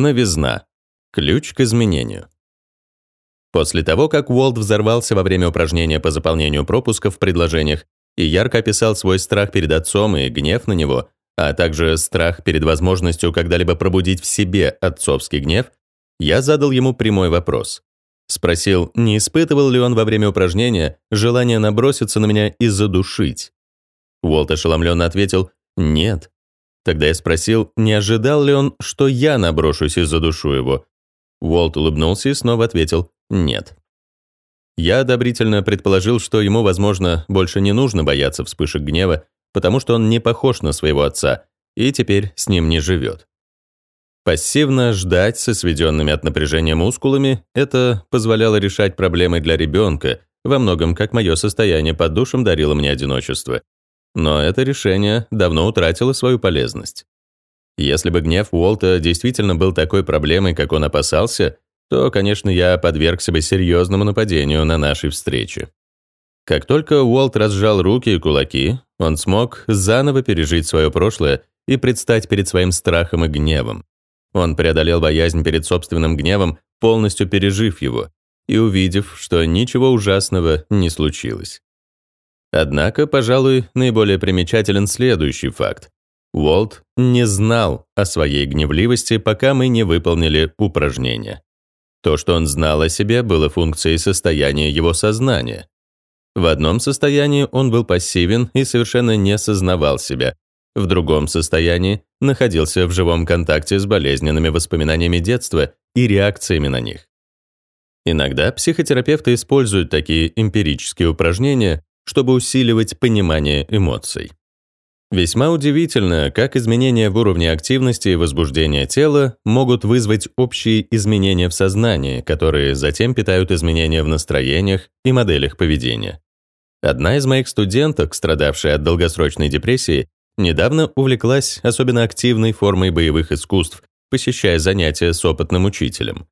Новизна. Ключ к изменению. После того, как Уолт взорвался во время упражнения по заполнению пропусков в предложениях и ярко описал свой страх перед отцом и гнев на него, а также страх перед возможностью когда-либо пробудить в себе отцовский гнев, я задал ему прямой вопрос. Спросил, не испытывал ли он во время упражнения желание наброситься на меня и задушить. Уолт ошеломленно ответил «нет». Тогда я спросил, не ожидал ли он, что я наброшусь и задушу его. Уолт улыбнулся и снова ответил «нет». Я одобрительно предположил, что ему, возможно, больше не нужно бояться вспышек гнева, потому что он не похож на своего отца и теперь с ним не живет. Пассивно ждать со сведенными от напряжения мускулами – это позволяло решать проблемы для ребенка, во многом как мое состояние под душем дарило мне одиночество. Но это решение давно утратило свою полезность. Если бы гнев Уолта действительно был такой проблемой, как он опасался, то, конечно, я подвергся бы серьезному нападению на нашей встрече. Как только Уолт разжал руки и кулаки, он смог заново пережить свое прошлое и предстать перед своим страхом и гневом. Он преодолел боязнь перед собственным гневом, полностью пережив его и увидев, что ничего ужасного не случилось. Однако, пожалуй, наиболее примечателен следующий факт. Уолт не знал о своей гневливости, пока мы не выполнили упражнение. То, что он знал о себе, было функцией состояния его сознания. В одном состоянии он был пассивен и совершенно не осознавал себя, в другом состоянии находился в живом контакте с болезненными воспоминаниями детства и реакциями на них. Иногда психотерапевты используют такие эмпирические упражнения, чтобы усиливать понимание эмоций. Весьма удивительно, как изменения в уровне активности и возбуждения тела могут вызвать общие изменения в сознании, которые затем питают изменения в настроениях и моделях поведения. Одна из моих студенток, страдавшая от долгосрочной депрессии, недавно увлеклась особенно активной формой боевых искусств, посещая занятия с опытным учителем.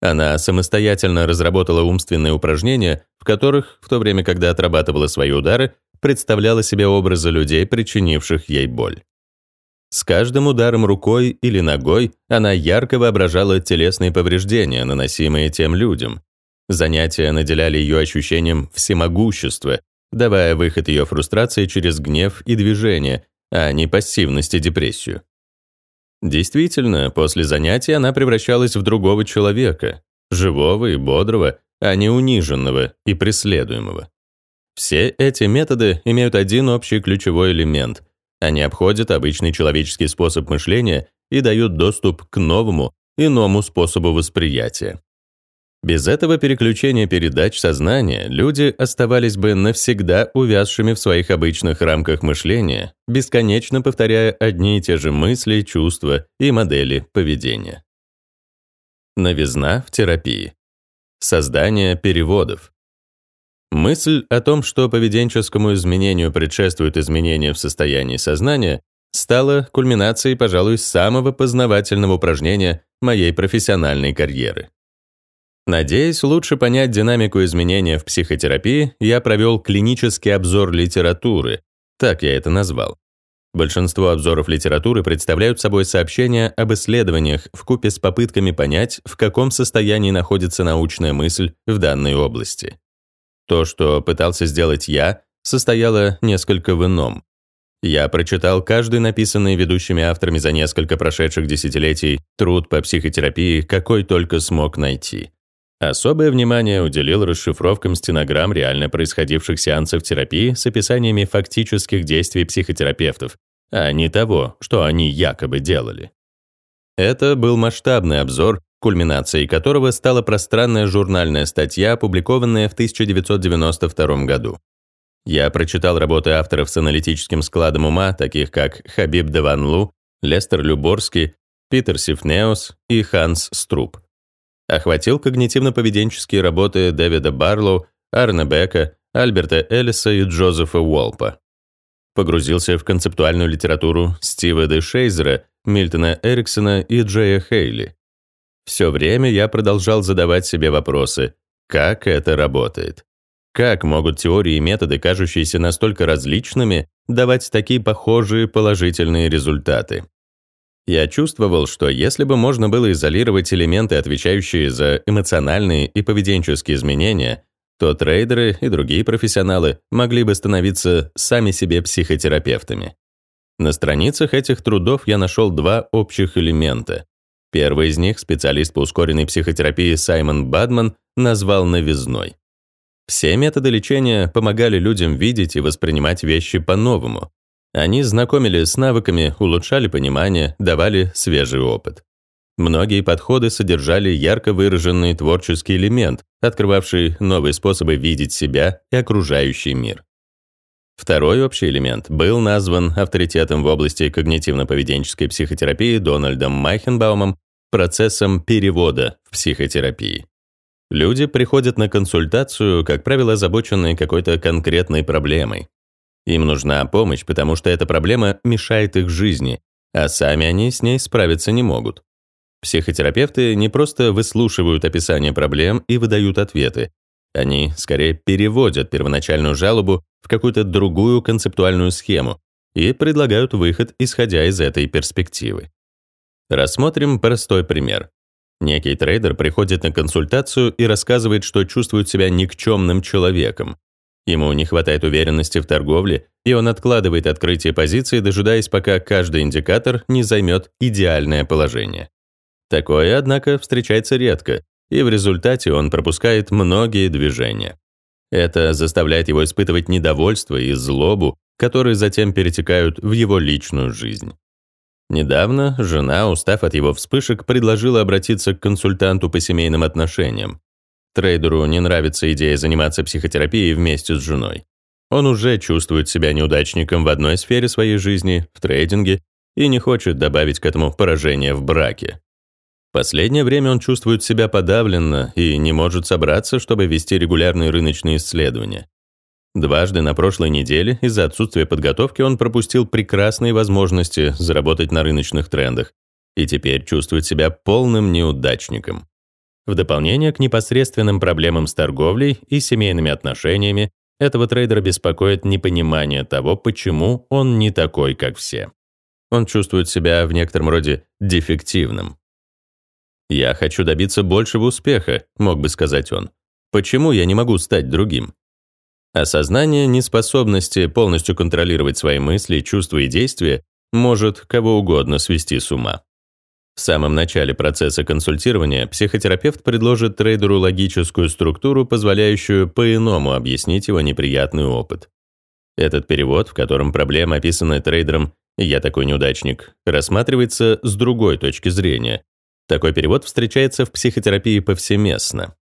Она самостоятельно разработала умственные упражнения, в которых, в то время, когда отрабатывала свои удары, представляла себе образы людей, причинивших ей боль. С каждым ударом рукой или ногой она ярко воображала телесные повреждения, наносимые тем людям. Занятия наделяли ее ощущением всемогущества, давая выход ее фрустрации через гнев и движение, а не пассивность и депрессию. Действительно, после занятий она превращалась в другого человека, живого и бодрого, а не униженного и преследуемого. Все эти методы имеют один общий ключевой элемент. Они обходят обычный человеческий способ мышления и дают доступ к новому, иному способу восприятия. Без этого переключения передач сознания люди оставались бы навсегда увязшими в своих обычных рамках мышления, бесконечно повторяя одни и те же мысли, чувства и модели поведения. Новизна в терапии. Создание переводов. Мысль о том, что поведенческому изменению предшествует изменение в состоянии сознания, стала кульминацией, пожалуй, самого познавательного упражнения моей профессиональной карьеры. Надеясь лучше понять динамику изменения в психотерапии, я провел клинический обзор литературы, так я это назвал. Большинство обзоров литературы представляют собой сообщения об исследованиях в купе с попытками понять, в каком состоянии находится научная мысль в данной области. То, что пытался сделать я, состояло несколько в ином. Я прочитал каждый написанный ведущими авторами за несколько прошедших десятилетий труд по психотерапии, какой только смог найти. Особое внимание уделил расшифровкам стенограмм реально происходивших сеансов терапии с описаниями фактических действий психотерапевтов, а не того, что они якобы делали. Это был масштабный обзор, кульминацией которого стала пространная журнальная статья, опубликованная в 1992 году. Я прочитал работы авторов с аналитическим складом ума, таких как Хабиб Деванлу, Лестер Люборский, Питер Сифнеус и Ханс Струп охватил когнитивно-поведенческие работы Дэвида Барлоу, Арне Бека, Альберта Эллиса и Джозефа Уолпа. Погрузился в концептуальную литературу Стива Де Шейзера, Мильтона Эриксона и Джея Хейли. Все время я продолжал задавать себе вопросы, как это работает? Как могут теории и методы, кажущиеся настолько различными, давать такие похожие положительные результаты? Я чувствовал, что если бы можно было изолировать элементы, отвечающие за эмоциональные и поведенческие изменения, то трейдеры и другие профессионалы могли бы становиться сами себе психотерапевтами. На страницах этих трудов я нашел два общих элемента. Первый из них специалист по ускоренной психотерапии Саймон Бадман назвал новизной. Все методы лечения помогали людям видеть и воспринимать вещи по-новому. Они знакомили с навыками, улучшали понимание, давали свежий опыт. Многие подходы содержали ярко выраженный творческий элемент, открывавший новые способы видеть себя и окружающий мир. Второй общий элемент был назван авторитетом в области когнитивно-поведенческой психотерапии Дональдом Майхенбаумом процессом перевода в психотерапии. Люди приходят на консультацию, как правило, озабоченные какой-то конкретной проблемой. Им нужна помощь, потому что эта проблема мешает их жизни, а сами они с ней справиться не могут. Психотерапевты не просто выслушивают описание проблем и выдают ответы. Они скорее переводят первоначальную жалобу в какую-то другую концептуальную схему и предлагают выход, исходя из этой перспективы. Рассмотрим простой пример. Некий трейдер приходит на консультацию и рассказывает, что чувствует себя никчемным человеком. Ему не хватает уверенности в торговле, и он откладывает открытие позиции, дожидаясь, пока каждый индикатор не займет идеальное положение. Такое, однако, встречается редко, и в результате он пропускает многие движения. Это заставляет его испытывать недовольство и злобу, которые затем перетекают в его личную жизнь. Недавно жена, устав от его вспышек, предложила обратиться к консультанту по семейным отношениям. Трейдеру не нравится идея заниматься психотерапией вместе с женой. Он уже чувствует себя неудачником в одной сфере своей жизни, в трейдинге, и не хочет добавить к этому поражение в браке. Последнее время он чувствует себя подавленно и не может собраться, чтобы вести регулярные рыночные исследования. Дважды на прошлой неделе из-за отсутствия подготовки он пропустил прекрасные возможности заработать на рыночных трендах и теперь чувствует себя полным неудачником. В дополнение к непосредственным проблемам с торговлей и семейными отношениями, этого трейдера беспокоит непонимание того, почему он не такой, как все. Он чувствует себя в некотором роде дефективным. «Я хочу добиться большего успеха», — мог бы сказать он. «Почему я не могу стать другим?» Осознание неспособности полностью контролировать свои мысли, чувства и действия может кого угодно свести с ума. В самом начале процесса консультирования психотерапевт предложит трейдеру логическую структуру, позволяющую по-иному объяснить его неприятный опыт. Этот перевод, в котором проблема, описанная трейдером «я такой неудачник», рассматривается с другой точки зрения, такой перевод встречается в психотерапии повсеместно.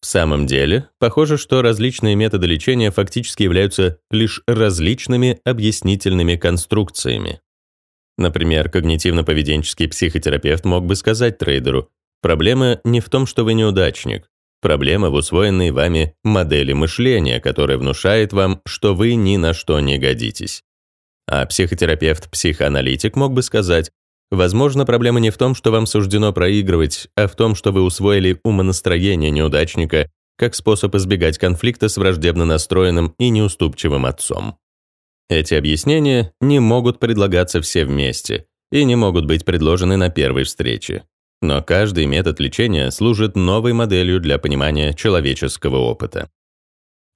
В самом деле, похоже, что различные методы лечения фактически являются лишь различными объяснительными конструкциями. Например, когнитивно-поведенческий психотерапевт мог бы сказать трейдеру, проблема не в том, что вы неудачник, проблема в усвоенной вами модели мышления, которая внушает вам, что вы ни на что не годитесь. А психотерапевт-психоаналитик мог бы сказать, Возможно, проблема не в том, что вам суждено проигрывать, а в том, что вы усвоили умонастроение неудачника как способ избегать конфликта с враждебно настроенным и неуступчивым отцом. Эти объяснения не могут предлагаться все вместе и не могут быть предложены на первой встрече. Но каждый метод лечения служит новой моделью для понимания человеческого опыта.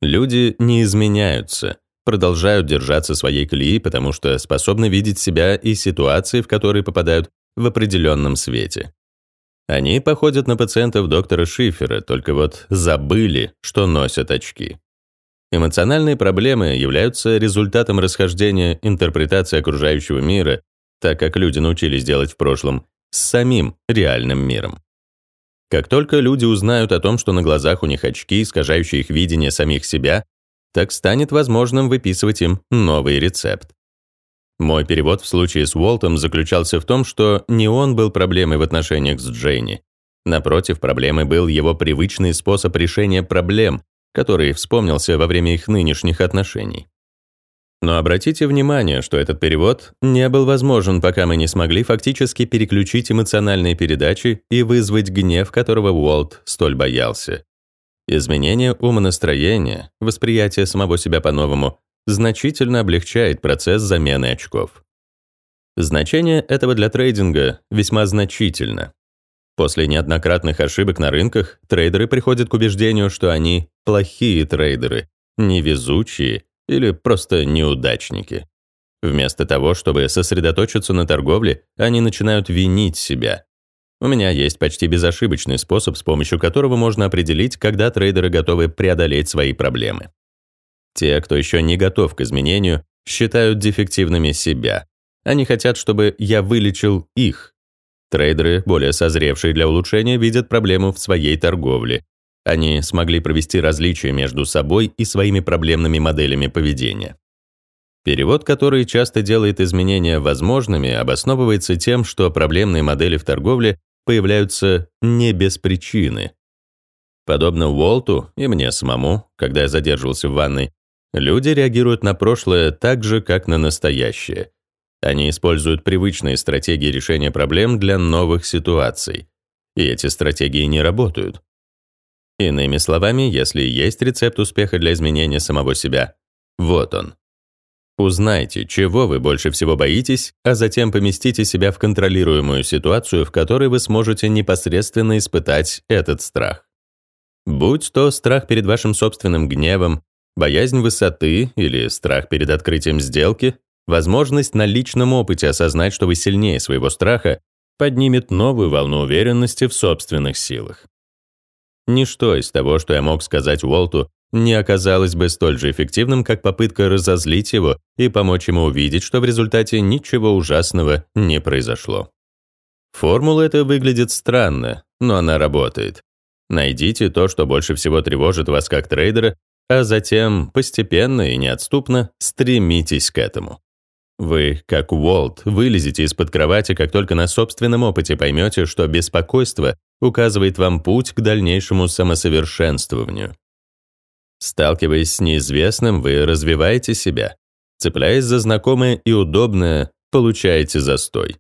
Люди не изменяются, продолжают держаться своей колеи, потому что способны видеть себя и ситуации, в которые попадают в определенном свете. Они походят на пациентов доктора Шифера, только вот забыли, что носят очки. Эмоциональные проблемы являются результатом расхождения интерпретации окружающего мира, так как люди научились делать в прошлом, с самим реальным миром. Как только люди узнают о том, что на глазах у них очки, искажающие их видение самих себя, так станет возможным выписывать им новый рецепт. Мой перевод в случае с Уолтом заключался в том, что не он был проблемой в отношениях с Джейни. Напротив, проблемой был его привычный способ решения проблем, который вспомнился во время их нынешних отношений. Но обратите внимание, что этот перевод не был возможен, пока мы не смогли фактически переключить эмоциональные передачи и вызвать гнев, которого Уолт столь боялся. Изменение умонастроения, восприятие самого себя по-новому, значительно облегчает процесс замены очков. Значение этого для трейдинга весьма значительно. После неоднократных ошибок на рынках трейдеры приходят к убеждению, что они плохие трейдеры, невезучие или просто неудачники. Вместо того, чтобы сосредоточиться на торговле, они начинают винить себя. У меня есть почти безошибочный способ, с помощью которого можно определить, когда трейдеры готовы преодолеть свои проблемы. Те, кто еще не готов к изменению, считают дефективными себя. Они хотят, чтобы я вылечил их. Трейдеры, более созревшие для улучшения, видят проблему в своей торговле. Они смогли провести различия между собой и своими проблемными моделями поведения. Перевод, который часто делает изменения возможными, обосновывается тем, что проблемные модели в торговле появляются не без причины. Подобно Уолту и мне самому, когда я задерживался в ванной, люди реагируют на прошлое так же, как на настоящее. Они используют привычные стратегии решения проблем для новых ситуаций. И эти стратегии не работают. Иными словами, если есть рецепт успеха для изменения самого себя, вот он. Узнайте, чего вы больше всего боитесь, а затем поместите себя в контролируемую ситуацию, в которой вы сможете непосредственно испытать этот страх. Будь то страх перед вашим собственным гневом, боязнь высоты или страх перед открытием сделки, возможность на личном опыте осознать, что вы сильнее своего страха, поднимет новую волну уверенности в собственных силах. Ничто из того, что я мог сказать Уолту, не оказалось бы столь же эффективным, как попытка разозлить его и помочь ему увидеть, что в результате ничего ужасного не произошло. Формула эта выглядит странно, но она работает. Найдите то, что больше всего тревожит вас как трейдера, а затем постепенно и неотступно стремитесь к этому. Вы, как Уолт, вылезете из-под кровати, как только на собственном опыте поймете, что беспокойство указывает вам путь к дальнейшему самосовершенствованию. Сталкиваясь с неизвестным, вы развиваете себя. Цепляясь за знакомое и удобное, получаете застой.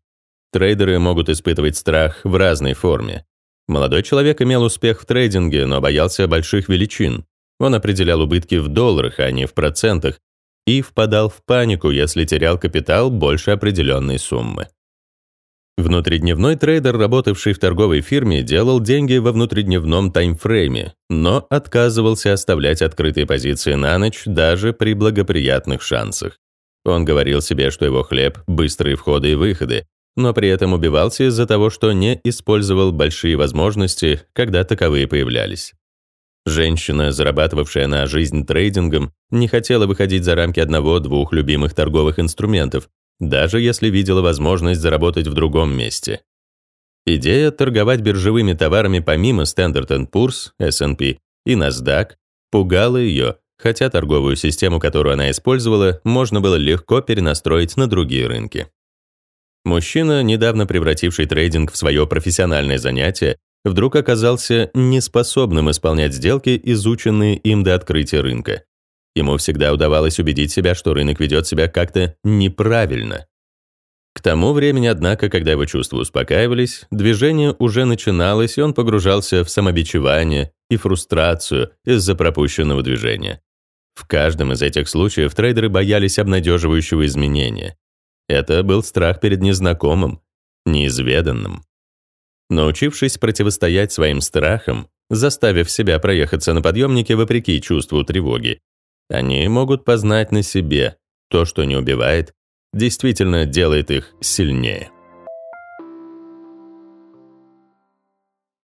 Трейдеры могут испытывать страх в разной форме. Молодой человек имел успех в трейдинге, но боялся больших величин. Он определял убытки в долларах, а не в процентах, и впадал в панику, если терял капитал больше определенной суммы. Внутридневной трейдер, работавший в торговой фирме, делал деньги во внутридневном таймфрейме, но отказывался оставлять открытые позиции на ночь даже при благоприятных шансах. Он говорил себе, что его хлеб — быстрые входы и выходы, но при этом убивался из-за того, что не использовал большие возможности, когда таковые появлялись. Женщина, зарабатывавшая на жизнь трейдингом, не хотела выходить за рамки одного-двух любимых торговых инструментов, даже если видела возможность заработать в другом месте. Идея торговать биржевыми товарами помимо Standard Poor's, S&P и NASDAQ пугала ее, хотя торговую систему, которую она использовала, можно было легко перенастроить на другие рынки. Мужчина, недавно превративший трейдинг в свое профессиональное занятие, вдруг оказался неспособным исполнять сделки, изученные им до открытия рынка. Ему всегда удавалось убедить себя, что рынок ведет себя как-то неправильно. К тому времени, однако, когда его чувства успокаивались, движение уже начиналось, и он погружался в самобичевание и фрустрацию из-за пропущенного движения. В каждом из этих случаев трейдеры боялись обнадеживающего изменения. Это был страх перед незнакомым, неизведанным. Научившись противостоять своим страхам, заставив себя проехаться на подъемнике вопреки чувству тревоги, они могут познать на себе то, что не убивает, действительно делает их сильнее.